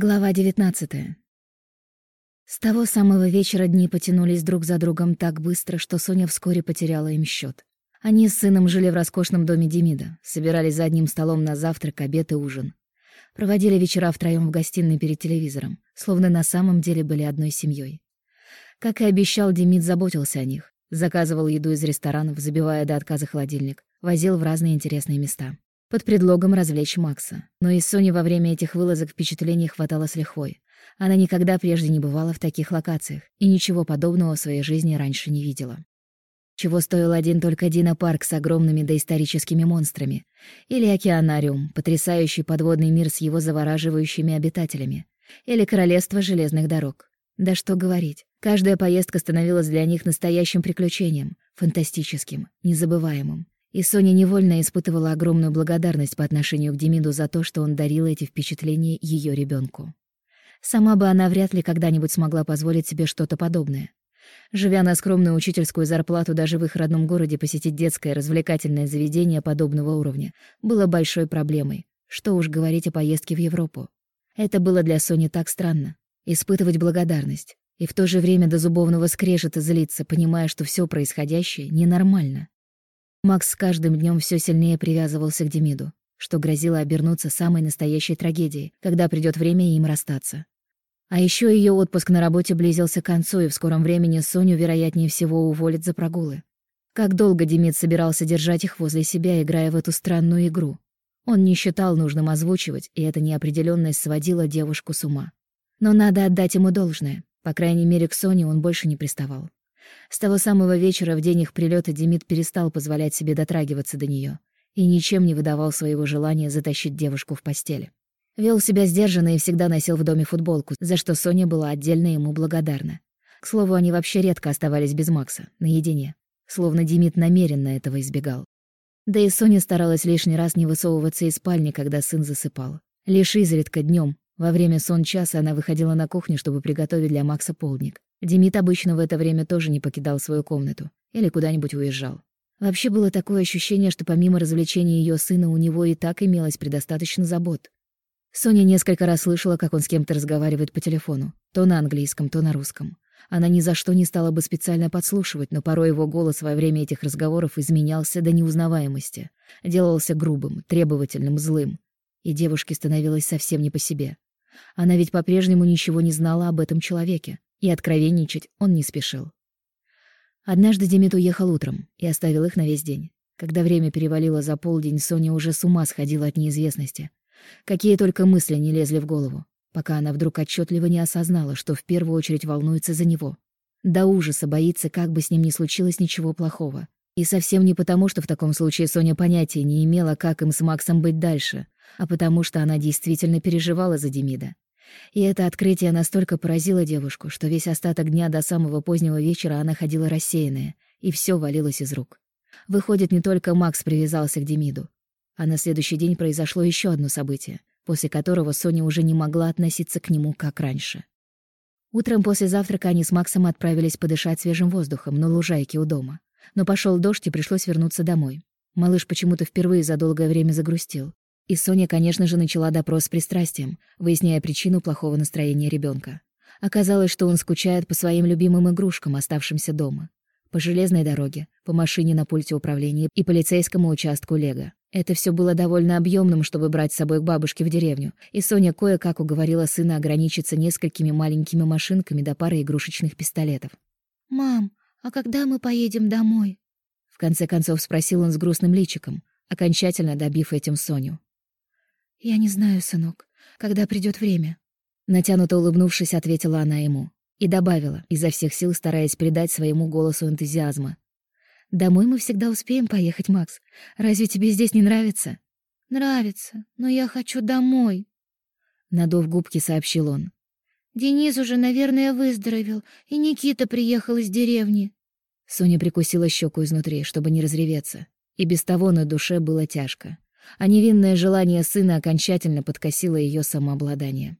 Глава 19. С того самого вечера дни потянулись друг за другом так быстро, что Соня вскоре потеряла им счет. Они с сыном жили в роскошном доме Демида, собирались за одним столом на завтрак, обед и ужин. Проводили вечера втроём в гостиной перед телевизором, словно на самом деле были одной семьей. Как и обещал, Демид заботился о них, заказывал еду из ресторанов, забивая до отказа холодильник, возил в разные интересные места под предлогом развлечь Макса. Но и Соне во время этих вылазок впечатлений хватало с лихвой. Она никогда прежде не бывала в таких локациях и ничего подобного в своей жизни раньше не видела. Чего стоил один только Дина-парк с огромными доисторическими монстрами. Или океанариум, потрясающий подводный мир с его завораживающими обитателями. Или королевство железных дорог. Да что говорить, каждая поездка становилась для них настоящим приключением, фантастическим, незабываемым. И Соня невольно испытывала огромную благодарность по отношению к Демиду за то, что он дарил эти впечатления ее ребенку. Сама бы она вряд ли когда-нибудь смогла позволить себе что-то подобное. Живя на скромную учительскую зарплату даже в их родном городе, посетить детское развлекательное заведение подобного уровня было большой проблемой. Что уж говорить о поездке в Европу. Это было для Сони так странно. Испытывать благодарность. И в то же время до зубовного скрежета злиться, понимая, что все происходящее ненормально. Макс с каждым днем все сильнее привязывался к Демиду, что грозило обернуться самой настоящей трагедией, когда придет время им расстаться. А еще ее отпуск на работе близился к концу, и в скором времени Соню, вероятнее всего, уволят за прогулы. Как долго Демид собирался держать их возле себя, играя в эту странную игру? Он не считал нужным озвучивать, и эта неопределенность сводила девушку с ума. Но надо отдать ему должное. По крайней мере, к Соне он больше не приставал. С того самого вечера в день их прилета Демид перестал позволять себе дотрагиваться до нее и ничем не выдавал своего желания затащить девушку в постель. Вел себя сдержанно и всегда носил в доме футболку, за что Соня была отдельно ему благодарна. К слову, они вообще редко оставались без Макса, наедине. Словно Демид намеренно этого избегал. Да и Соня старалась лишний раз не высовываться из спальни, когда сын засыпал. Лишь изредка днем, во время сон часа, она выходила на кухню, чтобы приготовить для Макса полдник. Демид обычно в это время тоже не покидал свою комнату или куда-нибудь уезжал. Вообще было такое ощущение, что помимо развлечения ее сына у него и так имелось предостаточно забот. Соня несколько раз слышала, как он с кем-то разговаривает по телефону, то на английском, то на русском. Она ни за что не стала бы специально подслушивать, но порой его голос во время этих разговоров изменялся до неузнаваемости, делался грубым, требовательным, злым. И девушке становилось совсем не по себе. Она ведь по-прежнему ничего не знала об этом человеке, и откровенничать он не спешил. Однажды Демид уехал утром и оставил их на весь день. Когда время перевалило за полдень, Соня уже с ума сходила от неизвестности. Какие только мысли не лезли в голову, пока она вдруг отчетливо не осознала, что в первую очередь волнуется за него. До ужаса боится, как бы с ним ни случилось ничего плохого. И совсем не потому, что в таком случае Соня понятия не имела, как им с Максом быть дальше, а потому что она действительно переживала за Демида. И это открытие настолько поразило девушку, что весь остаток дня до самого позднего вечера она ходила рассеянная, и все валилось из рук. Выходит, не только Макс привязался к Демиду. А на следующий день произошло еще одно событие, после которого Соня уже не могла относиться к нему как раньше. Утром после завтрака они с Максом отправились подышать свежим воздухом на лужайке у дома. Но пошел дождь, и пришлось вернуться домой. Малыш почему-то впервые за долгое время загрустил. И Соня, конечно же, начала допрос с пристрастием, выясняя причину плохого настроения ребенка. Оказалось, что он скучает по своим любимым игрушкам, оставшимся дома. По железной дороге, по машине на пульте управления и полицейскому участку Лего. Это все было довольно объемным, чтобы брать с собой к бабушке в деревню, и Соня кое-как уговорила сына ограничиться несколькими маленькими машинками до пары игрушечных пистолетов. «Мам, а когда мы поедем домой?» В конце концов спросил он с грустным личиком, окончательно добив этим Соню. «Я не знаю, сынок, когда придет время». Натянуто улыбнувшись, ответила она ему. И добавила, изо всех сил стараясь придать своему голосу энтузиазма. «Домой мы всегда успеем поехать, Макс. Разве тебе здесь не нравится?» «Нравится, но я хочу домой», — надув губки, сообщил он. «Денис уже, наверное, выздоровел, и Никита приехал из деревни». Соня прикусила щеку изнутри, чтобы не разреветься. И без того на душе было тяжко а невинное желание сына окончательно подкосило ее самообладание.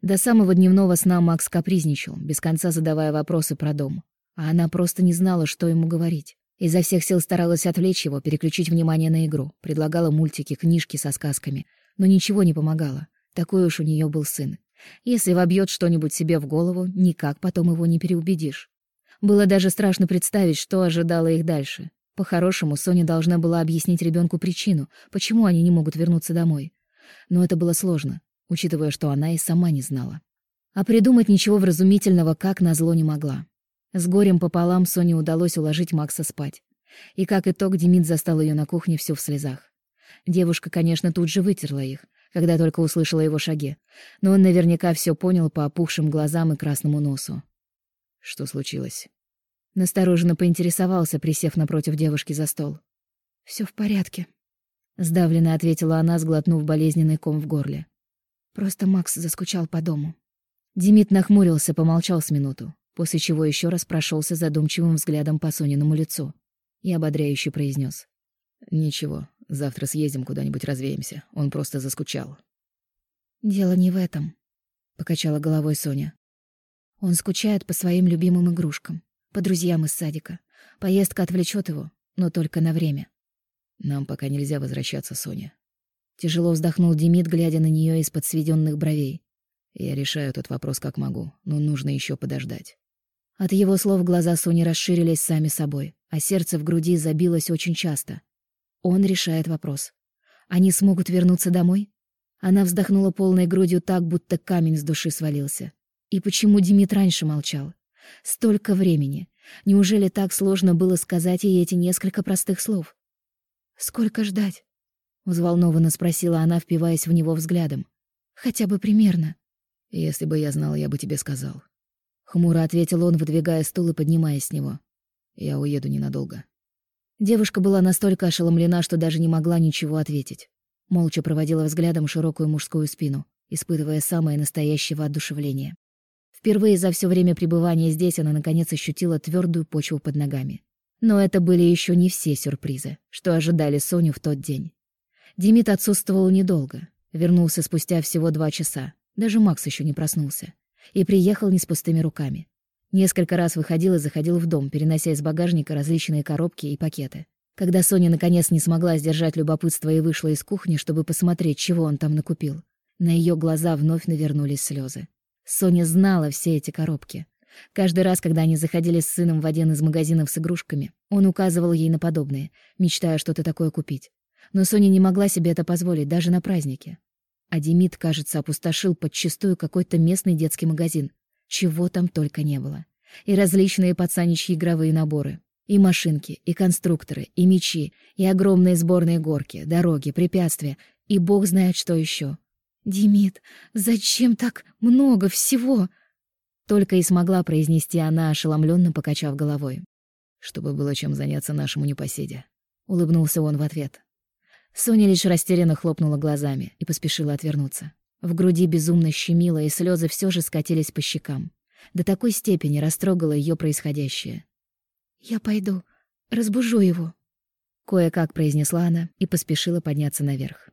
До самого дневного сна Макс капризничал, без конца задавая вопросы про дом. А она просто не знала, что ему говорить. Изо всех сил старалась отвлечь его, переключить внимание на игру, предлагала мультики, книжки со сказками, но ничего не помогало. Такой уж у нее был сын. Если вобьет что-нибудь себе в голову, никак потом его не переубедишь. Было даже страшно представить, что ожидало их дальше. По-хорошему, Соня должна была объяснить ребенку причину, почему они не могут вернуться домой. Но это было сложно, учитывая, что она и сама не знала. А придумать ничего вразумительного как назло не могла. С горем пополам Соне удалось уложить Макса спать. И как итог Демид застал ее на кухне всю в слезах. Девушка, конечно, тут же вытерла их, когда только услышала его шаги, но он наверняка все понял по опухшим глазам и красному носу. Что случилось? Настороженно поинтересовался, присев напротив девушки за стол. Все в порядке», — сдавленно ответила она, сглотнув болезненный ком в горле. «Просто Макс заскучал по дому». Демид нахмурился, помолчал с минуту, после чего еще раз прошелся задумчивым взглядом по Сониному лицу и ободряюще произнес: «Ничего, завтра съездим куда-нибудь развеемся. Он просто заскучал». «Дело не в этом», — покачала головой Соня. «Он скучает по своим любимым игрушкам, по друзьям из садика. Поездка отвлечет его, но только на время». «Нам пока нельзя возвращаться, Соня». Тяжело вздохнул Демид, глядя на нее из-под сведенных бровей. «Я решаю этот вопрос как могу, но нужно еще подождать». От его слов глаза Сони расширились сами собой, а сердце в груди забилось очень часто. Он решает вопрос. Они смогут вернуться домой? Она вздохнула полной грудью так, будто камень с души свалился. И почему Демид раньше молчал? Столько времени. Неужели так сложно было сказать ей эти несколько простых слов? «Сколько ждать?» — взволнованно спросила она, впиваясь в него взглядом. «Хотя бы примерно». «Если бы я знал, я бы тебе сказал», Хмуро ответил он, выдвигая стул и поднимаясь с него. «Я уеду ненадолго». Девушка была настолько ошеломлена, что даже не могла ничего ответить. Молча проводила взглядом широкую мужскую спину, испытывая самое настоящее воодушевление. Впервые за все время пребывания здесь она наконец ощутила твердую почву под ногами. Но это были еще не все сюрпризы, что ожидали Соню в тот день. Демид отсутствовал недолго, вернулся спустя всего два часа. Даже Макс еще не проснулся и приехал не с пустыми руками. Несколько раз выходил и заходил в дом, перенося из багажника различные коробки и пакеты. Когда Соня наконец не смогла сдержать любопытство и вышла из кухни, чтобы посмотреть, чего он там накупил, на ее глаза вновь навернулись слезы. Соня знала все эти коробки. Каждый раз, когда они заходили с сыном в один из магазинов с игрушками, он указывал ей на подобные, мечтая что-то такое купить. Но Соня не могла себе это позволить даже на празднике. А Демид, кажется, опустошил подчистую какой-то местный детский магазин. Чего там только не было. И различные пацаничьи игровые наборы. И машинки, и конструкторы, и мечи, и огромные сборные горки, дороги, препятствия, и бог знает что еще. «Демид, зачем так много всего?» Только и смогла произнести она, ошеломленно покачав головой. «Чтобы было чем заняться нашему непоседе», — улыбнулся он в ответ. Соня лишь растерянно хлопнула глазами и поспешила отвернуться. В груди безумно щемило, и слезы все же скатились по щекам. До такой степени растрогало ее происходящее. «Я пойду, разбужу его», — кое-как произнесла она и поспешила подняться наверх.